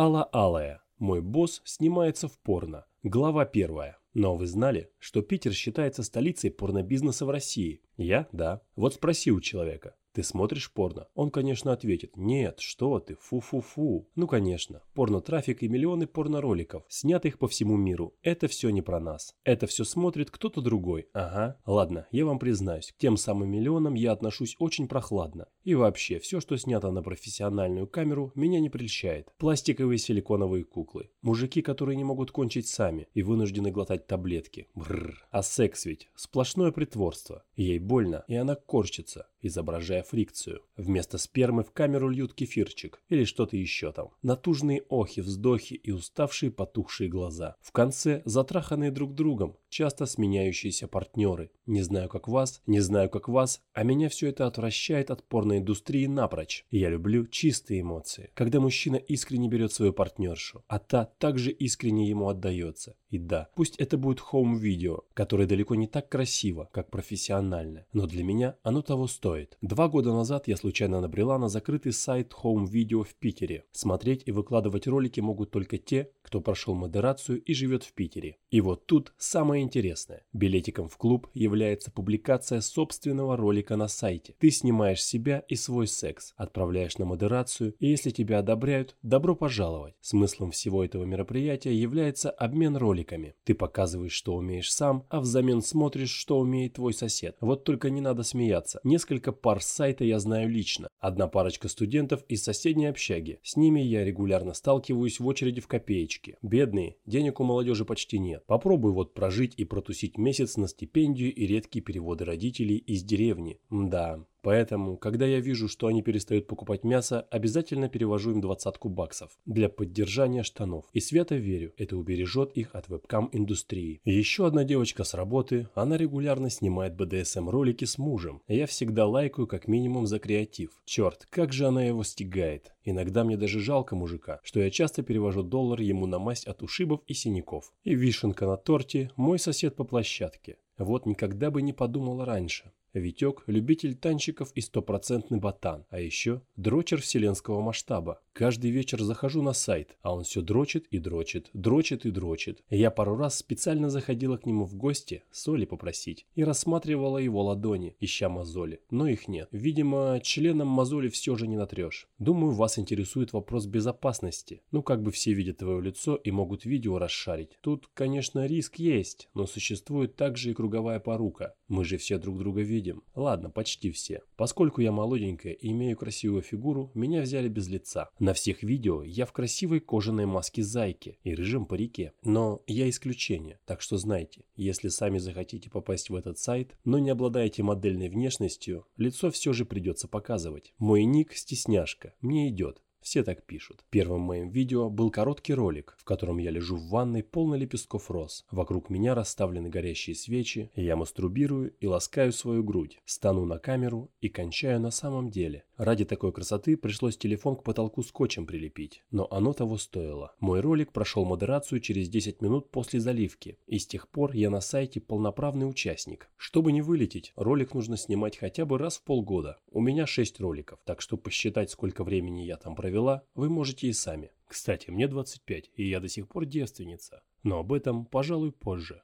Алла Алая. Мой босс снимается в порно. Глава первая. Но вы знали, что Питер считается столицей порнобизнеса в России? Я? Да. Вот спроси у человека. Ты смотришь порно? Он, конечно, ответит, нет, что ты, фу-фу-фу. Ну, конечно, порно-трафик и миллионы порно-роликов, снятых по всему миру. Это все не про нас. Это все смотрит кто-то другой. Ага. Ладно, я вам признаюсь, к тем самым миллионам я отношусь очень прохладно. И вообще, все, что снято на профессиональную камеру, меня не прельщает. Пластиковые силиконовые куклы. Мужики, которые не могут кончить сами и вынуждены глотать таблетки. Бррр. А секс ведь сплошное притворство. Ей больно, и она корчится, изображая фрикцию. Вместо спермы в камеру льют кефирчик или что-то еще там. Натужные охи, вздохи и уставшие потухшие глаза. В конце затраханные друг другом, часто сменяющиеся партнеры. Не знаю, как вас, не знаю, как вас, а меня все это отвращает от порноиндустрии напрочь. Я люблю чистые эмоции, когда мужчина искренне берет свою партнершу, а та также искренне ему отдается. И да, пусть это будет хоум-видео, которое далеко не так красиво, как профессиональное, но для меня оно того стоит. Два года назад я случайно набрела на закрытый сайт хоум-видео в Питере. Смотреть и выкладывать ролики могут только те, кто прошел модерацию и живет в Питере. И вот тут самое интересное. Билетиком в клуб является публикация собственного ролика на сайте. Ты снимаешь себя и свой секс, отправляешь на модерацию, и если тебя одобряют, добро пожаловать. Смыслом всего этого мероприятия является обмен роликами. Ты показываешь, что умеешь сам, а взамен смотришь, что умеет твой сосед. Вот только не надо смеяться. Несколько пар сайта я знаю лично. Одна парочка студентов из соседней общаги. С ними я регулярно сталкиваюсь в очереди в копеечке. Бедные, денег у молодежи почти нет. Попробуй вот прожить и протусить месяц на стипендию и редкие переводы родителей из деревни. Да, Поэтому, когда я вижу, что они перестают покупать мясо, обязательно перевожу им двадцатку баксов для поддержания штанов. И свято верю, это убережет их от вебкам-индустрии. Еще одна девочка с работы, она регулярно снимает БДСМ-ролики с мужем. Я всегда лайкаю как минимум за креатив. Черт, как же она его стигает. Иногда мне даже жалко мужика, что я часто перевожу доллар ему на масть от ушибов и синяков. И вишенка на торте – мой сосед по площадке. Вот никогда бы не подумала раньше. Витек – любитель танчиков и стопроцентный ботан, а еще дрочер вселенского масштаба. Каждый вечер захожу на сайт, а он все дрочит и дрочит, дрочит и дрочит. Я пару раз специально заходила к нему в гости, соли попросить, и рассматривала его ладони, ища мозоли, но их нет. Видимо, членом мозоли все же не натрешь. Думаю, вас интересует вопрос безопасности. Ну, как бы все видят твое лицо и могут видео расшарить. Тут, конечно, риск есть, но существует также и круговая порука. Мы же все друг друга видим. Ладно, почти все. Поскольку я молоденькая и имею красивую фигуру, меня взяли без лица. На всех видео я в красивой кожаной маске зайки и рыжем парике. Но я исключение, так что знайте, если сами захотите попасть в этот сайт, но не обладаете модельной внешностью, лицо все же придется показывать. Мой ник стесняшка, мне идет. Все так пишут. Первым моим видео был короткий ролик, в котором я лежу в ванной полной лепестков роз. Вокруг меня расставлены горящие свечи, я мастурбирую и ласкаю свою грудь, стану на камеру и кончаю на самом деле. Ради такой красоты пришлось телефон к потолку скотчем прилепить, но оно того стоило. Мой ролик прошел модерацию через 10 минут после заливки, и с тех пор я на сайте полноправный участник. Чтобы не вылететь, ролик нужно снимать хотя бы раз в полгода. У меня 6 роликов, так что посчитать, сколько времени я там провела, вы можете и сами. Кстати, мне 25, и я до сих пор девственница. Но об этом, пожалуй, позже.